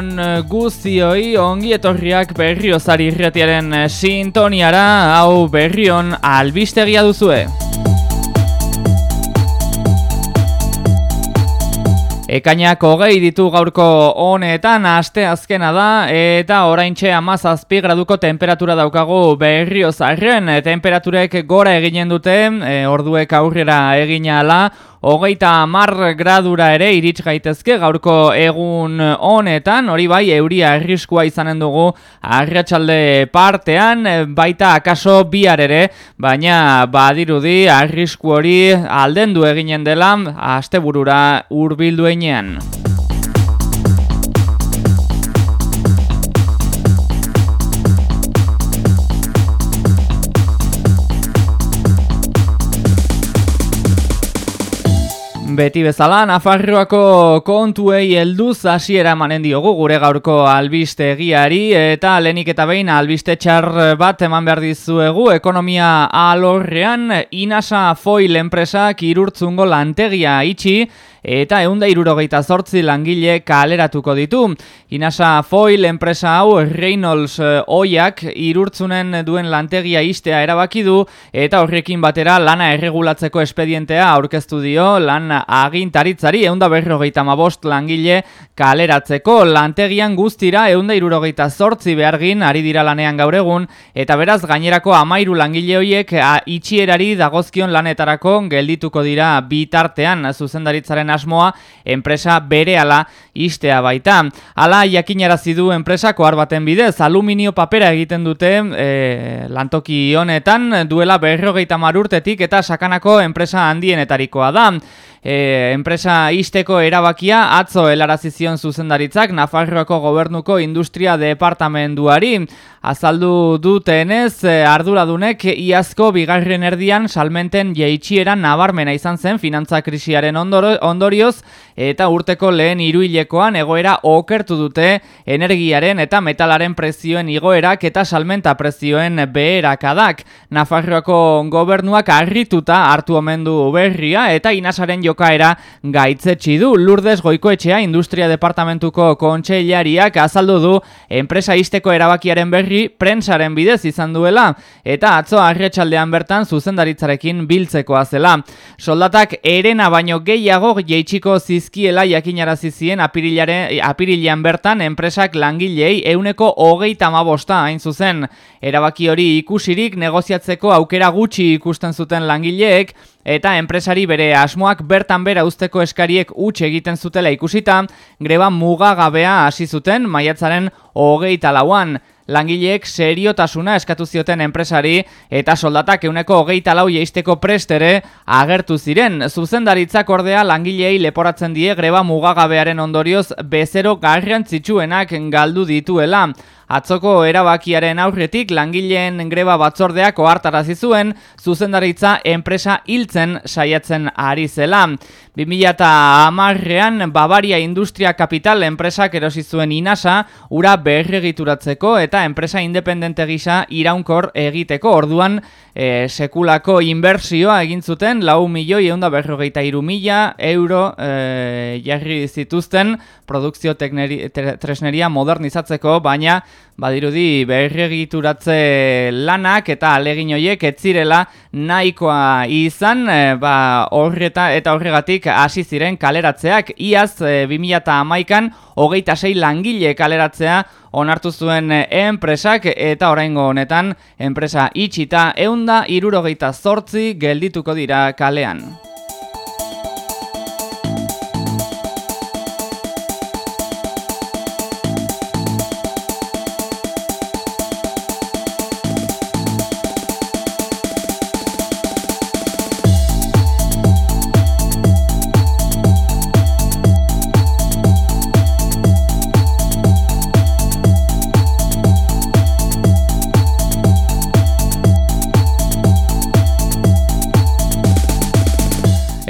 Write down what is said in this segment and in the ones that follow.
Egunon eh, guztioi ongi etorriak berriozari irretiaren eh, sintoniara. Hau berrion albistegia duzue. Ekainak hogei ditu gaurko honetan aste azkena da eta oraintxe amazazpi graduko temperatura daukagu berriozarren temperaturek gora eginen dute e, orduek aurrera egina ala hogeita mar gradura ere irits gaitezke gaurko egun honetan, hori bai euria erriskua izanen dugu arratsalde partean, baita akaso bihar ere, baina badirudi arrisku hori aldendu eginen dela asteburura hurbilduenean. Beti bezala, Nafarroako kontuei helduz hasiera emanen diogu gure gaurko albiste egiari eta lenik eta behin albiste txar bat eman behar dizuegu ekonomia alorrean Inasa Foil enpresak irurtzungo lantegia itxi eta eunda irurogeita zortzi langile kaleratuko ditu. Inasa Foil enpresa hau Reynolds eh, oiak irurtzunen duen lantegia istea erabaki du eta horrekin batera lana erregulatzeko espedientea aurkeztu dio lan agintaritzari eunda berrogeita mabost langile kaleratzeko lantegian guztira eunda irurogeita zortzi behargin ari dira lanean gaur egun eta beraz gainerako amairu langile hoiek itxierari dagozkion lanetarako geldituko dira bitartean zuzendaritzaren asmoa enpresa bere ala istea baita. Ala jakinarazi du enpresa kohar baten bidez, aluminio papera egiten dute e, lantoki honetan duela berrogeita marurtetik eta sakanako enpresa handienetarikoa da e, enpresa isteko erabakia atzo helarazizion zuzendaritzak Nafarroako gobernuko industria departamenduari. Azaldu dutenez, e, arduradunek iazko bigarren erdian salmenten jeitxiera nabarmena izan zen finantza krisiaren ondorioz eta urteko lehen iruilekoan egoera okertu dute energiaren eta metalaren prezioen igoerak eta salmenta prezioen beherakadak. Nafarroako gobernuak harrituta hartu omendu berria eta inasaren jokaera gaitzetsi du. Lourdes Goikoetxea Industria Departamentuko kontseilariak azaldu du enpresa isteko erabakiaren berri prentsaren bidez izan duela eta atzo arretsaldean bertan zuzendaritzarekin biltzekoa zela. Soldatak erena baino gehiago jeitsiko zizkiela jakinarazi zien apirilean bertan enpresak langilei euneko hogeita mabosta hain zuzen. Erabaki hori ikusirik negoziatzeko aukera gutxi ikusten zuten langileek eta enpresari bere asmoak bertan bera usteko eskariek utxe egiten zutela ikusita, greba mugagabea hasi zuten maiatzaren hogeita lauan. Langileek seriotasuna eskatu zioten enpresari eta soldatak euneko hogeita lau jeisteko prestere agertu ziren. Zuzendaritzak ordea langilei leporatzen die greba mugagabearen ondorioz bezero garrantzitsuenak galdu dituela. Atzoko erabakiaren aurretik langileen greba batzordeak ohartarazi zuen zuzendaritza enpresa hiltzen saiatzen ari zela. 2010ean Bavaria Industria Capital enpresak erosi zuen Inasa ura berregituratzeko eta enpresa independente gisa iraunkor egiteko. Orduan e, sekulako inbertsioa egin zuten lau milioi eunda berrogeita iru mila euro e, jarri zituzten produkzio tresneria modernizatzeko, baina badirudi berregituratze lanak eta alegin horiek ez zirela nahikoa izan, e, ba, horreta eta horregatik hasi ziren kaleratzeak iaz e, 2011an hogeita sei langile kaleratzea onartu zuen enpresak eta oraingo honetan enpresa itxita eunda irurogeita zortzi geldituko dira kalean.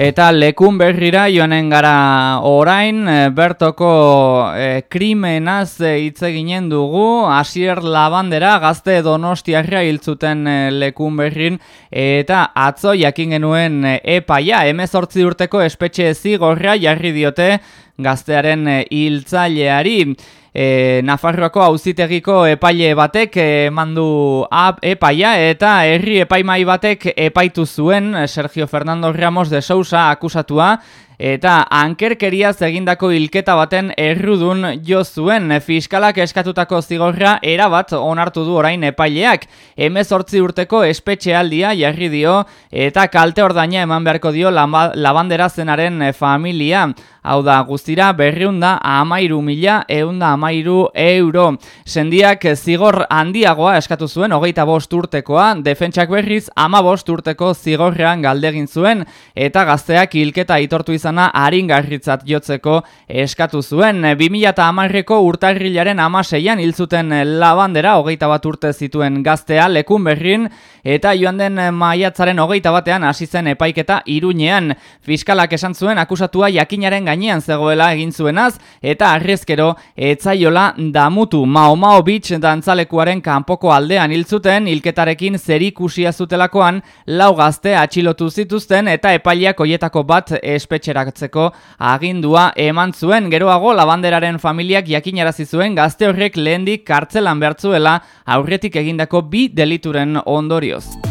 Eta lekun berrira joanen gara orain, eh, bertoko e, krimenaz eh, hitz eginen dugu, hasier labandera gazte donostiarra hiltzuten e, lekun berrin, eta atzo jakin genuen epaia, emezortzi urteko espetxe zigorra jarri diote gaztearen hiltzaileari. e, Nafarroako auzitegiko epaile batek emandu epaia eta herri epaimai batek epaitu zuen Sergio Fernando Ramos de Sousa akusatua eta ankerkeriaz egindako hilketa baten errudun jo zuen fiskalak eskatutako zigorra erabat onartu du orain epaileak. Hemezortzi urteko espetxealdia jarri dio eta kalte ordaina eman beharko dio labandera zenaren familia. Hau da, guztira berriunda amairu mila eunda amairu euro. Sendiak zigor handiagoa eskatu zuen, hogeita bost urtekoa, defentsak berriz ama bost urteko zigorrean galdegin zuen, eta gazteak hilketa itortu izana haringarritzat jotzeko eskatu zuen. 2000 eta amarreko urtarrilaren amaseian hilzuten labandera, hogeita bat urte zituen gaztea, lekun berrin, eta joan den maiatzaren hogeita batean hasi zen epaiketa iruñean. Fiskalak esan zuen akusatua jakinaren gainean zegoela egin zuenaz eta arrezkero etzaiola damutu Mao Mao Beach dantzalekuaren kanpoko aldean hil zuten hilketarekin zerikusia zutelakoan lau gazte atxilotu zituzten eta epaileak hoietako bat espetxeratzeko agindua eman zuen geroago labanderaren familiak jakinarazi zuen gazte horrek lehendik kartzelan behartzuela aurretik egindako bi delituren ondorioz.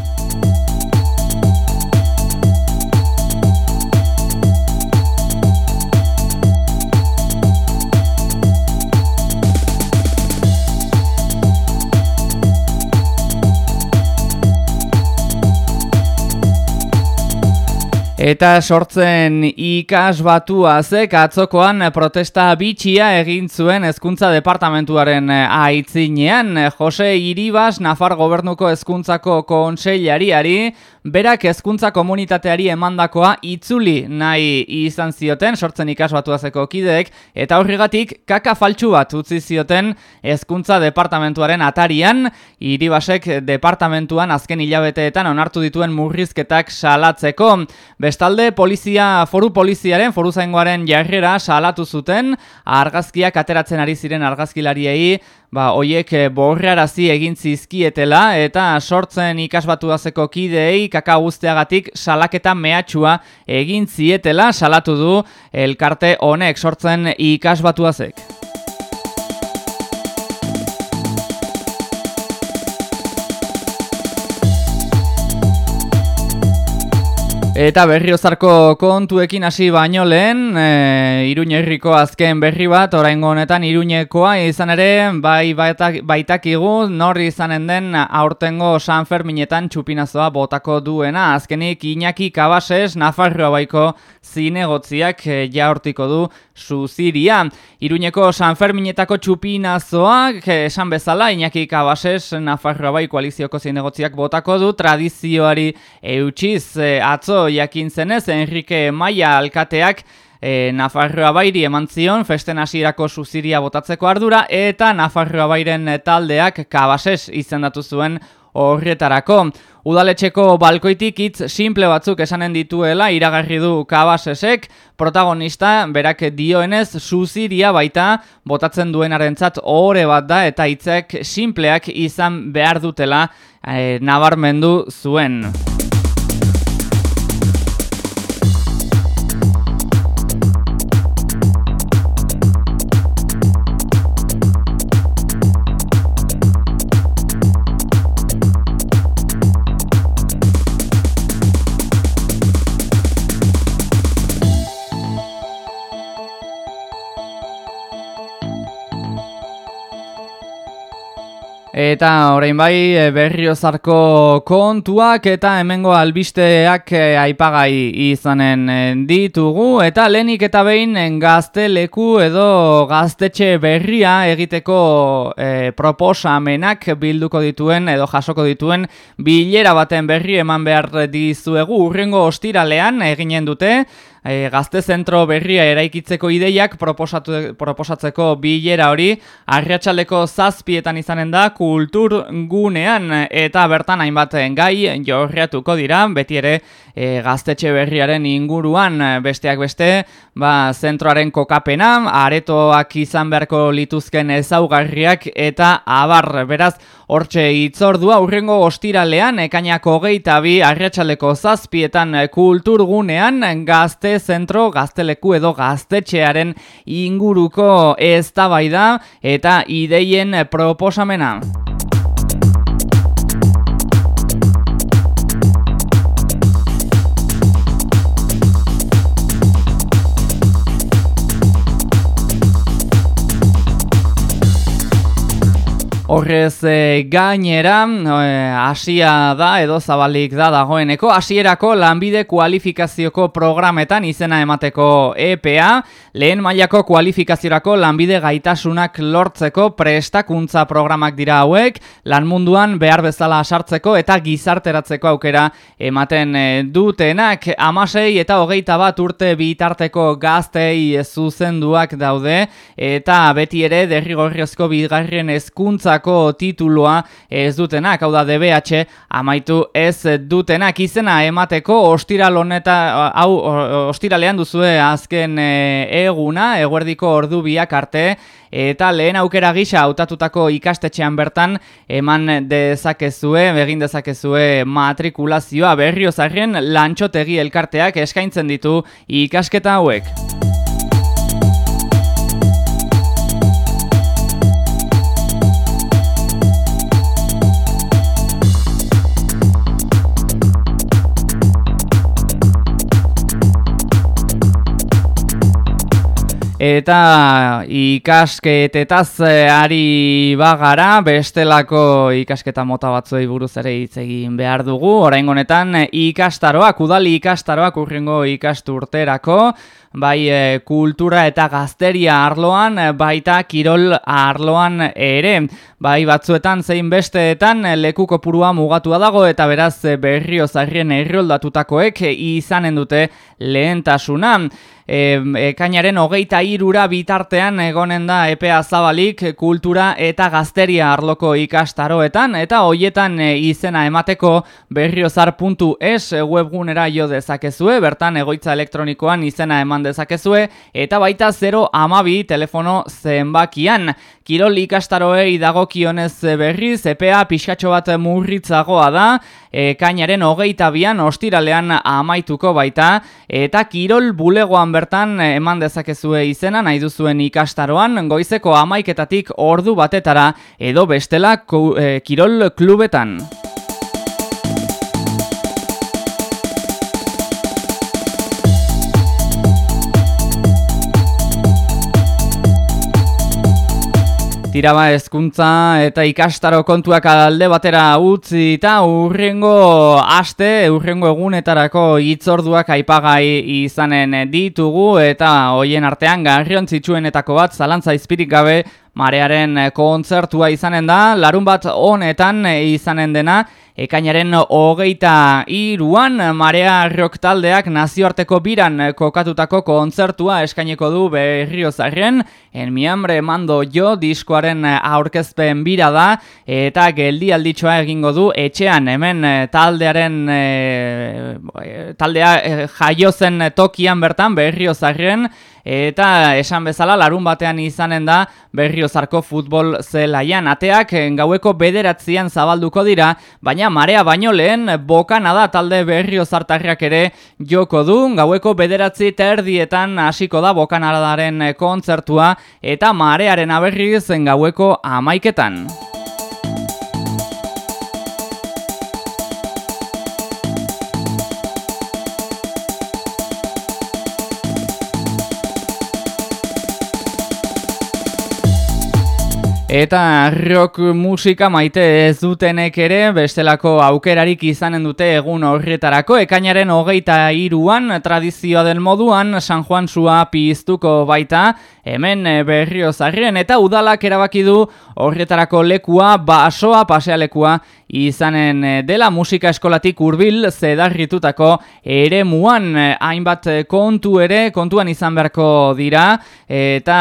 Eta sortzen ikas batuazek atzokoan protesta bitxia egin zuen hezkuntza departamentuaren aitzinean. Jose Iribas, Nafar gobernuko hezkuntzako kontseilariari, berak hezkuntza komunitateari emandakoa itzuli nahi izan zioten, sortzen ikas batuazeko kideek, eta horregatik kaka faltsu bat utzi zioten hezkuntza departamentuaren atarian, Iribasek departamentuan azken hilabeteetan onartu dituen murrizketak salatzeko. Bestalde, polizia, foru poliziaren, foru zaingoaren jarrera salatu zuten, argazkiak ateratzen ari ziren argazkilariei, ba, oiek eh, borrarazi egin zizkietela, eta sortzen ikasbatu dazeko kideei, kaka guztiagatik salaketa mehatxua egin zietela, salatu du elkarte honek sortzen ikasbatu Eta berriozarko kontuekin hasi baino lehen, e, Iruñerriko azken berri bat, oraingo honetan Iruñekoa izan ere, bai baitak, baitakigu, norri izanen den aurtengo San Ferminetan txupinazoa botako duena. Azkenik Iñaki Kabases, Nafarroa baiko zinegotziak e, jaurtiko du Suziria. Iruñeko San Ferminetako txupinazoak, esan bezala, Iñaki Kabases, Nafarroa bai koalizioko zinegotziak botako du, tradizioari eutxiz e, atzo jakin zenez, Enrique Maia alkateak e, Nafarroa bairi eman zion, festen hasierako suziria botatzeko ardura, eta Nafarroa bairen taldeak kabases izendatu zuen horretarako. Udaletxeko balkoitik hitz simple batzuk esanen dituela iragarri du kabasesek, protagonista berak dioenez suziria baita botatzen duenarentzat ohore bat da eta hitzek simpleak izan behar dutela e, nabarmendu zuen. Eta orain bai e, berriozarko kontuak eta hemengo albisteak e, aipagai izanen e, ditugu. Eta lenik eta behin gazte leku edo gaztetxe berria egiteko e, proposamenak bilduko dituen edo jasoko dituen bilera baten berri eman behar dizuegu. Urrengo ostiralean eginen dute e, gazte zentro berria eraikitzeko ideiak proposatzeko bilera hori. Arriatxaleko zazpietan izanen da kultur gunean eta bertan hainbat gai jorriatuko dira. Beti ere e, gaztetxe berriaren inguruan besteak beste ba, zentroaren kokapena aretoak izan beharko lituzken ezaugarriak eta abar. Beraz Hortxe itzordua urrengo ostiralean ekainako geita bi arriatxaleko zazpietan kulturgunean gazte gazte zentro, gazteleku edo gaztetxearen inguruko eztabaida eta ideien proposamena. Horrez e, gainera, eh, hasia da edo zabalik da dagoeneko, hasierako lanbide kualifikazioko programetan izena emateko EPA, lehen mailako kualifikaziorako lanbide gaitasunak lortzeko prestakuntza programak dira hauek, lan munduan behar bezala sartzeko eta gizarteratzeko aukera ematen e, dutenak, amasei eta hogeita bat urte bitarteko gaztei zuzenduak daude, eta beti ere derrigorriozko bigarren hezkuntza egindako tituloa ez dutenak, hau da DBH amaitu ez dutenak izena emateko ostiral honeta hau ostiralean duzue azken e, eguna eguerdiko ordu biak arte eta lehen aukera gisa hautatutako ikastetxean bertan eman dezakezue, begin dezakezue matrikulazioa berriozarren lantxotegi elkarteak eskaintzen ditu ikasketa hauek. Eta ikasketetaz eh, ari bagara, bestelako ikasketa mota batzuei buruz ere hitz egin behar dugu. Orain honetan ikastaroak, udali ikastaroak urrengo ikasturterako, bai e, kultura eta gazteria arloan, baita kirol arloan ere. Bai batzuetan zein besteetan lekuko purua mugatua dago eta beraz berrio zarrien erroldatutakoek izanen dute lehentasuna ekainaren hogeita irura bitartean egonen da EPA zabalik kultura eta gazteria arloko ikastaroetan eta hoietan e, izena emateko berriozar.es webgunera jo dezakezue, bertan egoitza elektronikoan izena eman dezakezue eta baita 0 amabi telefono zenbakian. Kirol ikastaroei dagokionez berriz, EPA pixkatxo bat murritzagoa da, ekainaren hogeita bian ostiralean amaituko baita, eta kirol bulegoan bertan eman dezakezue izena nahi duzuen ikastaroan, goizeko amaiketatik ordu batetara edo bestela eh, kirol klubetan. Tiraba hezkuntza eta ikastaro kontuak alde batera utzi eta urrengo aste, urrengo egunetarako hitzorduak aipagai izanen ditugu eta hoien artean garriontzitsuenetako bat zalantza izpirik gabe marearen kontzertua izanen da, larun bat honetan izanen dena, Ekainaren hogeita iruan, Marea Rock taldeak nazioarteko biran kokatutako kontzertua eskaineko du berriozaren, en miambre mando jo diskoaren aurkezpen bira da, eta geldi alditxoa egingo du etxean, hemen taldearen e, taldea e, jaiozen tokian bertan berriozaren, eta esan bezala larun batean izanen da berriozarko futbol zelaian. Ateak gaueko bederatzean zabalduko dira, baina marea baino lehen bokana da talde berriozartarriak ere joko du, gaueko bederatzi terdietan hasiko da bokanadaren kontzertua eta marearen aberriz gaueko amaiketan. Eta rock musika maite ez dutenek ere bestelako aukerarik izanen dute egun horretarako. Ekainaren hogeita iruan tradizioa den moduan San Juan Sua piztuko baita hemen berriozarren eta udalak erabaki du horretarako lekua basoa pasealekua izanen eh, dela musika eskolatik hurbil zedarritutako ere muan eh, hainbat kontu ere kontuan izan beharko dira eta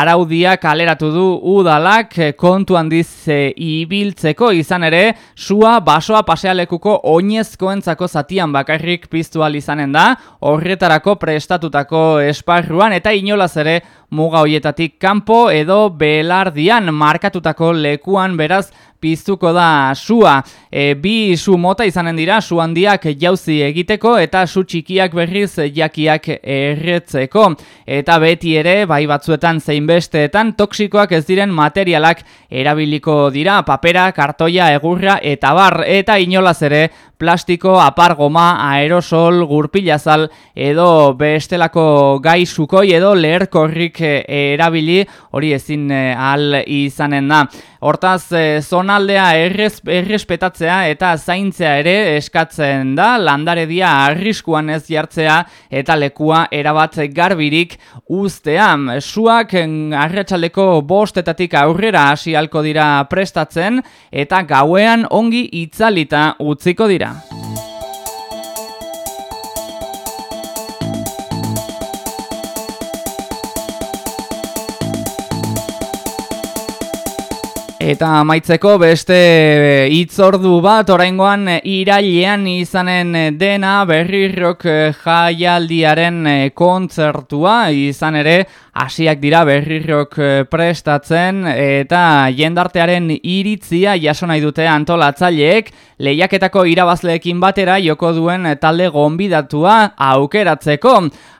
araudia kaleratu du udalak kontu handiz e, ibiltzeko. Izan ere sua basoa pasealekuko oinezkoentzako zatian bakarrik piztual izanen da horretarako prestatutako esparruan eta inolaz ere muga hoietatik kanpo edo belardian markatutako lekuan beraz piztuko da sua. E, bi su mota izanen dira, su handiak jauzi egiteko eta su txikiak berriz jakiak erretzeko. Eta beti ere, bai batzuetan zein besteetan, toksikoak ez diren materialak erabiliko dira, papera, kartoia, egurra eta bar, eta inolaz ere, plastiko, apar goma, aerosol, gurpilazal edo bestelako gai sukoi edo leherkorrik erabili hori ezin eh, al izanen da. Hortaz, e, zonaldea errespetatzea eta zaintzea ere eskatzen da, landaredia arriskuan ez jartzea eta lekua erabat garbirik uztea. Suak arratsaldeko bostetatik aurrera hasi halko dira prestatzen eta gauean ongi itzalita utziko dira. Eta amaitzeko beste hitzordu bat oraingoan irailean izanen dena berrirrok jaialdiaren kontzertua. Izan ere hasiak dira berrirrok prestatzen eta jendartearen iritzia jaso nahi dute antolatzaileek lehiaketako irabazleekin batera joko duen talde gonbidatua aukeratzeko.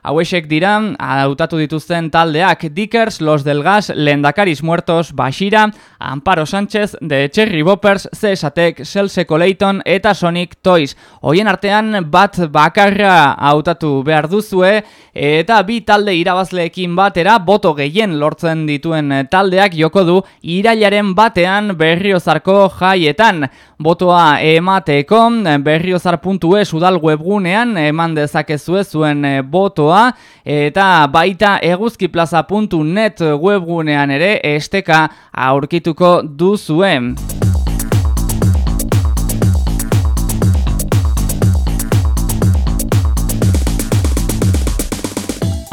Hauesek dira, hautatu dituzten taldeak Dickers, Los del Gas, Lendakaris Muertos, Bashira, Amparo Sánchez, The Cherry Boppers, Cesatek, Selseko Leighton eta Sonic Toys. Hoien artean bat bakarra hautatu behar duzue eta bi talde irabazleekin batera boto gehien lortzen dituen taldeak joko du irailaren batean berriozarko jaietan. Botoa emateko berriozar.es udal webgunean eman dezakezue zuen botoa eta baita eguzkiplaza.net webgunean ere esteka aurkituko duzuen.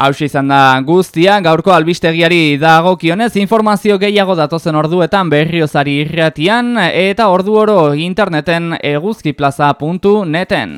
Hau izan da guztia, gaurko albistegiari dagokionez informazio gehiago datozen orduetan berriozari irratian eta ordu oro interneten eguzkiplaza.neten.